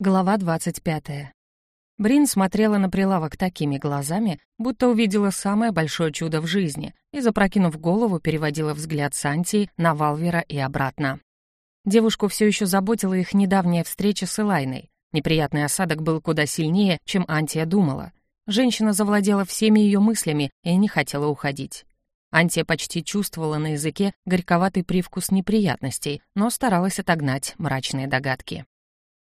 Глава 25. Брин смотрела на прилавок такими глазами, будто увидела самое большое чудо в жизни, и, запрокинув голову, переводила взгляд Сантии на Валвера и обратно. Девушку все еще заботила их недавняя встреча с Элайной. Неприятный осадок был куда сильнее, чем Антия думала. Женщина завладела всеми ее мыслями и не хотела уходить. Антия почти чувствовала на языке горьковатый привкус неприятностей, но старалась отогнать мрачные догадки.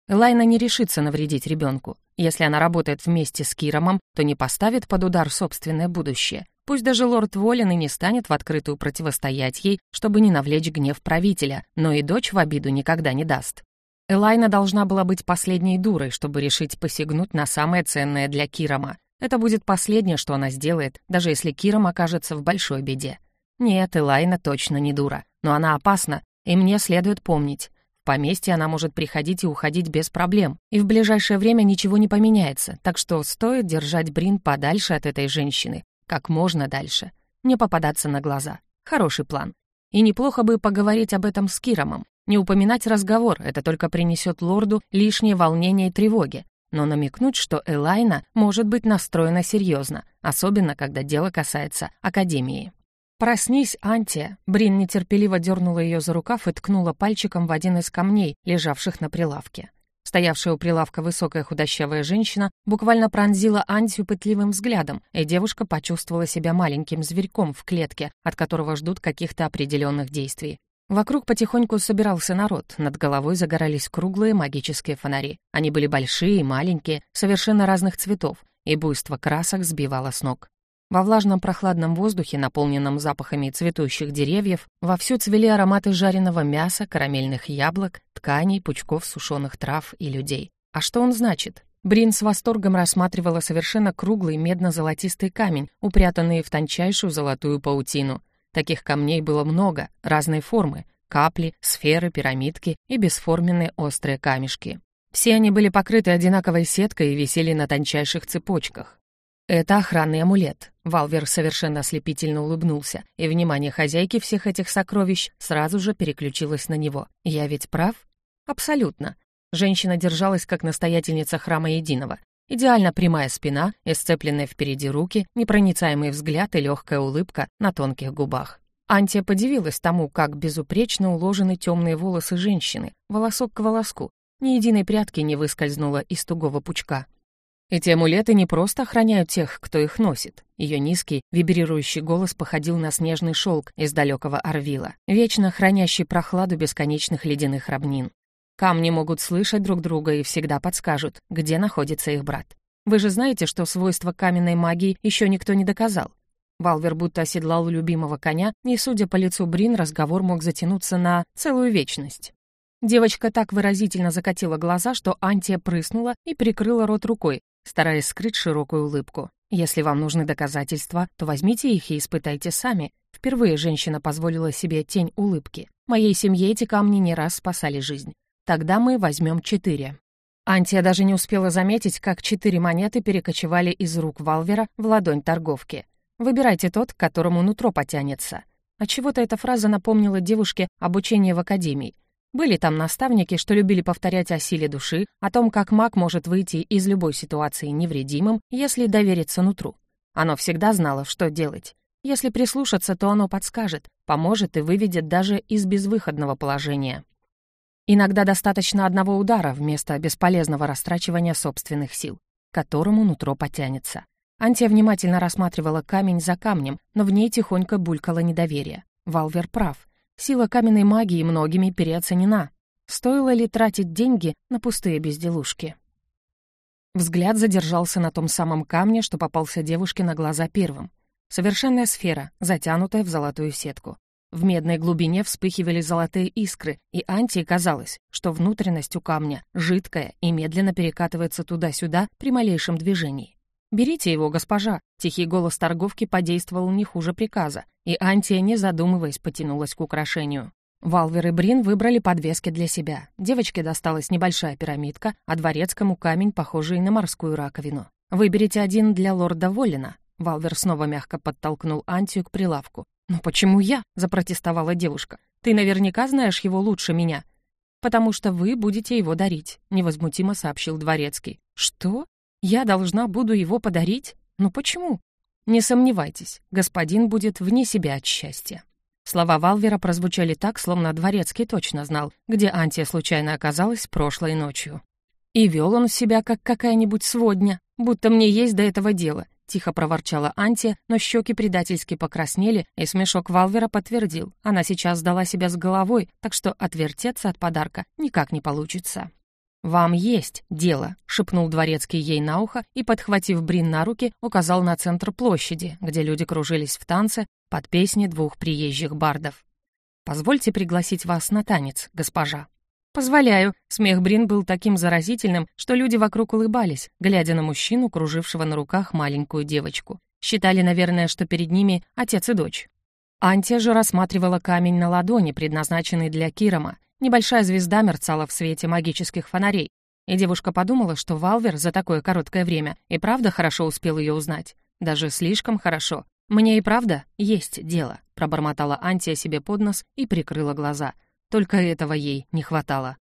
Элайна не решится навредить ребенку. Если она работает вместе с Киромом, то не поставит под удар собственное будущее. Пусть даже лорд Волин и не станет в открытую противостоять ей, чтобы не навлечь гнев правителя, но и дочь в обиду никогда не даст. Элайна должна была быть последней дурой, чтобы решить посягнуть на самое ценное для Кирома. Это будет последнее, что она сделает, даже если Киром окажется в большой беде. Нет, Элайна точно не дура, но она опасна, и мне следует помнить, поместье она может приходить и уходить без проблем, и в ближайшее время ничего не поменяется, так что стоит держать Брин подальше от этой женщины, как можно дальше, не попадаться на глаза. Хороший план. И неплохо бы поговорить об этом с Киромом. Не упоминать разговор, это только принесет лорду лишнее волнение и тревоги, но намекнуть, что Элайна может быть настроена серьезно, особенно когда дело касается Академии. «Проснись, Антия!» Брин нетерпеливо дернула ее за рукав и ткнула пальчиком в один из камней, лежавших на прилавке. Стоявшая у прилавка высокая худощавая женщина буквально пронзила Антию пытливым взглядом, и девушка почувствовала себя маленьким зверьком в клетке, от которого ждут каких-то определенных действий. Вокруг потихоньку собирался народ, над головой загорались круглые магические фонари. Они были большие и маленькие, совершенно разных цветов, и буйство красок сбивало с ног. Во влажном прохладном воздухе, наполненном запахами цветущих деревьев, вовсю цвели ароматы жареного мяса, карамельных яблок, тканей, пучков сушеных трав и людей. А что он значит? Брин с восторгом рассматривала совершенно круглый медно-золотистый камень, упрятанный в тончайшую золотую паутину. Таких камней было много, разной формы — капли, сферы, пирамидки и бесформенные острые камешки. Все они были покрыты одинаковой сеткой и висели на тончайших цепочках. «Это охранный амулет». Валвер совершенно ослепительно улыбнулся, и внимание хозяйки всех этих сокровищ сразу же переключилось на него. «Я ведь прав?» «Абсолютно». Женщина держалась как настоятельница храма Единого. Идеально прямая спина, исцепленные впереди руки, непроницаемый взгляд и легкая улыбка на тонких губах. Антия подивилась тому, как безупречно уложены темные волосы женщины, волосок к волоску. Ни единой прядки не выскользнуло из тугого пучка. Эти амулеты не просто охраняют тех, кто их носит. Ее низкий, вибрирующий голос походил на снежный шелк из далекого Орвила, вечно хранящий прохладу бесконечных ледяных равнин. Камни могут слышать друг друга и всегда подскажут, где находится их брат. Вы же знаете, что свойства каменной магии еще никто не доказал. Валвер будто оседлал любимого коня, и, судя по лицу Брин, разговор мог затянуться на целую вечность. Девочка так выразительно закатила глаза, что Антия прыснула и прикрыла рот рукой, стараясь скрыть широкую улыбку. «Если вам нужны доказательства, то возьмите их и испытайте сами». Впервые женщина позволила себе тень улыбки. «Моей семье эти камни не раз спасали жизнь. Тогда мы возьмем четыре». Антия даже не успела заметить, как четыре монеты перекочевали из рук Валвера в ладонь торговки. «Выбирайте тот, к которому нутро потянется». А чего-то эта фраза напомнила девушке обучение в академии. Были там наставники, что любили повторять о силе души, о том, как маг может выйти из любой ситуации невредимым, если довериться нутру. Оно всегда знало, что делать. Если прислушаться, то оно подскажет, поможет и выведет даже из безвыходного положения. Иногда достаточно одного удара вместо бесполезного растрачивания собственных сил, к которому нутро потянется. Антия внимательно рассматривала камень за камнем, но в ней тихонько булькало недоверие. Валвер прав. Сила каменной магии многими переоценена. Стоило ли тратить деньги на пустые безделушки? Взгляд задержался на том самом камне, что попался девушке на глаза первым. Совершенная сфера, затянутая в золотую сетку. В медной глубине вспыхивали золотые искры, и Антии казалось, что внутренность у камня жидкая и медленно перекатывается туда-сюда при малейшем движении. «Берите его, госпожа!» Тихий голос торговки подействовал не хуже приказа, и Антия, не задумываясь, потянулась к украшению. Валвер и Брин выбрали подвески для себя. Девочке досталась небольшая пирамидка, а дворецкому камень, похожий на морскую раковину. «Выберите один для лорда Воллина». Валвер снова мягко подтолкнул Антию к прилавку. «Ну почему я?» — запротестовала девушка. «Ты наверняка знаешь его лучше меня». потому что вы будете его дарить», — невозмутимо сообщил Дворецкий. «Что? Я должна буду его подарить? Ну почему?» «Не сомневайтесь, господин будет вне себя от счастья». Слова Валвера прозвучали так, словно Дворецкий точно знал, где Антия случайно оказалась прошлой ночью. И вел он себя, как какая-нибудь сводня, будто мне есть до этого дело, тихо проворчала Антия, но щеки предательски покраснели, и смешок Валвера подтвердил. Она сейчас сдала себя с головой, так что отвертеться от подарка никак не получится. «Вам есть дело», — шепнул дворецкий ей на ухо и, подхватив Брин на руки, указал на центр площади, где люди кружились в танце под песни двух приезжих бардов. «Позвольте пригласить вас на танец, госпожа». «Позволяю». Смех Брин был таким заразительным, что люди вокруг улыбались, глядя на мужчину, кружившего на руках маленькую девочку. Считали, наверное, что перед ними отец и дочь. Антия же рассматривала камень на ладони, предназначенный для Кирома, Небольшая звезда мерцала в свете магических фонарей, и девушка подумала, что Валвер за такое короткое время и правда хорошо успел ее узнать. Даже слишком хорошо. «Мне и правда есть дело», — пробормотала Антия себе под нос и прикрыла глаза. Только этого ей не хватало.